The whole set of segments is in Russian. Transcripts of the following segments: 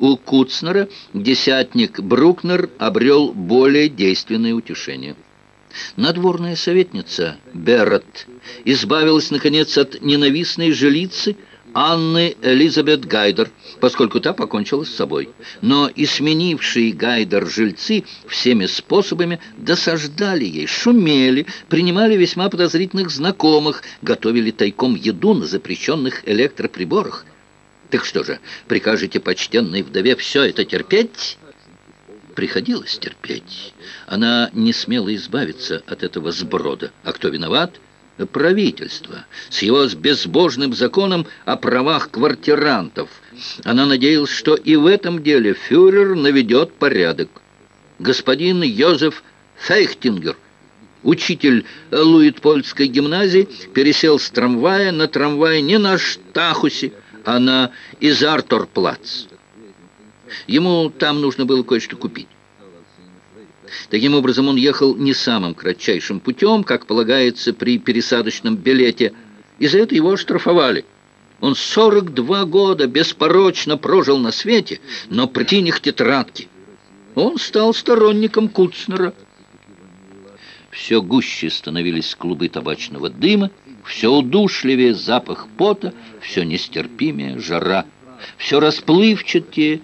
У Куцнера десятник Брукнер обрел более действенное утешение. Надворная советница Беррот избавилась, наконец, от ненавистной жилицы Анны Элизабет Гайдер, поскольку та покончила с собой. Но и сменившие Гайдер жильцы всеми способами досаждали ей, шумели, принимали весьма подозрительных знакомых, готовили тайком еду на запрещенных электроприборах. Так что же, прикажете почтенной вдове все это терпеть? Приходилось терпеть. Она не смела избавиться от этого сброда. А кто виноват? Правительство. С его безбожным законом о правах квартирантов. Она надеялась, что и в этом деле фюрер наведет порядок. Господин Йозеф Фейхтингер, учитель Луитпольской гимназии, пересел с трамвая на трамвай не на Штахусе, а на Изарторплац. Ему там нужно было кое-что купить. Таким образом, он ехал не самым кратчайшим путем, как полагается при пересадочном билете, и за это его оштрафовали. Он 42 года беспорочно прожил на свете, но при них тетрадки. Он стал сторонником Куцнера. Все гуще становились клубы табачного дыма, все удушливее запах пота, все нестерпимее жара, все расплывчатее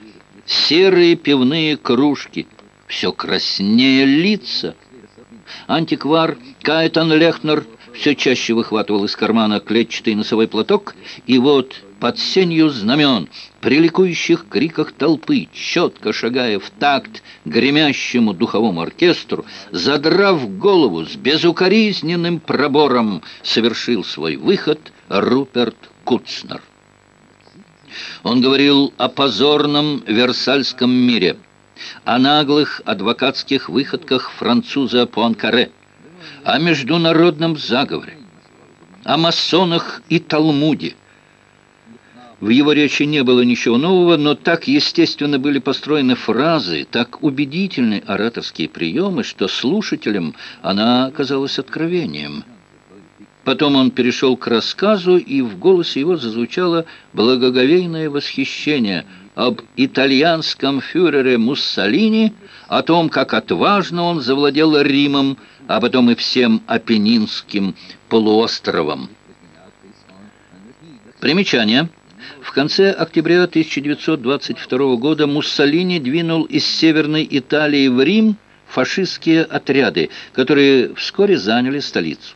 серые пивные кружки, все краснее лица. Антиквар Кайтан Лехнер все чаще выхватывал из кармана клетчатый носовой платок, и вот под сенью знамен, при ликующих криках толпы, четко шагая в такт гремящему духовому оркестру, задрав голову с безукоризненным пробором, совершил свой выход Руперт Куцнер. Он говорил о позорном Версальском мире, о наглых адвокатских выходках француза Пуанкаре, о международном заговоре, о масонах и Талмуде. В его речи не было ничего нового, но так естественно были построены фразы, так убедительны ораторские приемы, что слушателям она казалась откровением – Потом он перешел к рассказу, и в голосе его зазвучало благоговейное восхищение об итальянском фюрере Муссолини, о том, как отважно он завладел Римом, а потом и всем Апеннинским полуостровом. Примечание. В конце октября 1922 года Муссолини двинул из Северной Италии в Рим фашистские отряды, которые вскоре заняли столицу.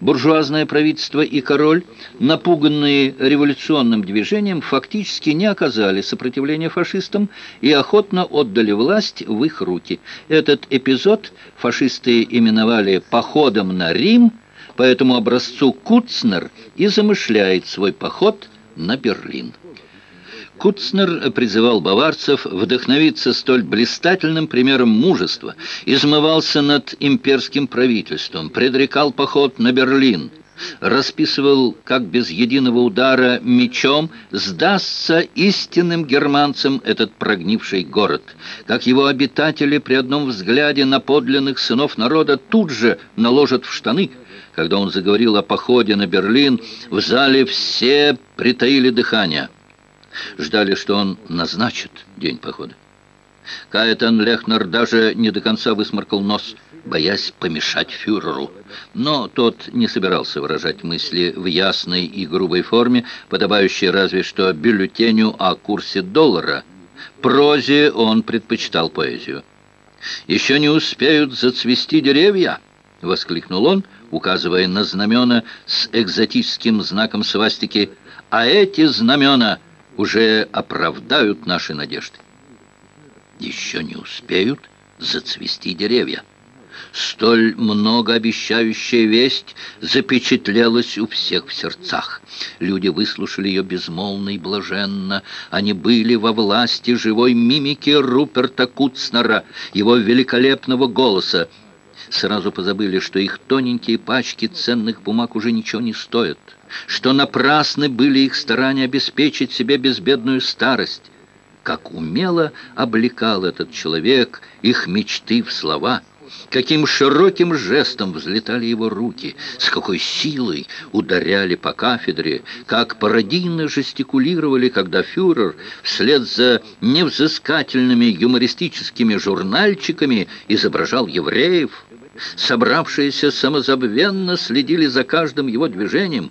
Буржуазное правительство и король, напуганные революционным движением, фактически не оказали сопротивления фашистам и охотно отдали власть в их руки. Этот эпизод фашисты именовали «походом на Рим», по этому образцу Куцнер и замышляет свой поход на Берлин. Куцнер призывал баварцев вдохновиться столь блистательным примером мужества, измывался над имперским правительством, предрекал поход на Берлин, расписывал, как без единого удара мечом сдастся истинным германцам этот прогнивший город, как его обитатели при одном взгляде на подлинных сынов народа тут же наложат в штаны, когда он заговорил о походе на Берлин, в зале все притаили дыхание – Ждали, что он назначит день похода. Каэтан Лехнер даже не до конца высморкал нос, боясь помешать фюреру. Но тот не собирался выражать мысли в ясной и грубой форме, подобающей разве что бюллетеню о курсе доллара. Прозе он предпочитал поэзию. «Еще не успеют зацвести деревья!» — воскликнул он, указывая на знамена с экзотическим знаком свастики. «А эти знамена...» уже оправдают наши надежды. Еще не успеют зацвести деревья. Столь многообещающая весть запечатлелась у всех в сердцах. Люди выслушали ее безмолвно и блаженно. Они были во власти живой мимики Руперта Куцнера, его великолепного голоса. Сразу позабыли, что их тоненькие пачки ценных бумаг уже ничего не стоят что напрасны были их старания обеспечить себе безбедную старость. Как умело облекал этот человек их мечты в слова, каким широким жестом взлетали его руки, с какой силой ударяли по кафедре, как пародийно жестикулировали, когда фюрер вслед за невзыскательными юмористическими журнальчиками изображал евреев. Собравшиеся самозабвенно следили за каждым его движением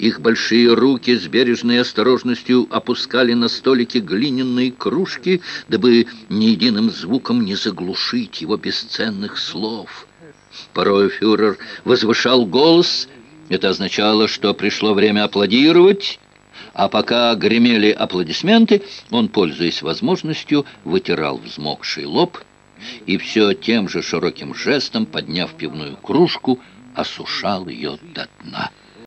их большие руки с бережной осторожностью опускали на столики глиняные кружки, дабы ни единым звуком не заглушить его бесценных слов. Порой фюрер возвышал голос. Это означало, что пришло время аплодировать, а пока гремели аплодисменты, он, пользуясь возможностью, вытирал взмокший лоб и все тем же широким жестом, подняв пивную кружку, осушал ее до дна.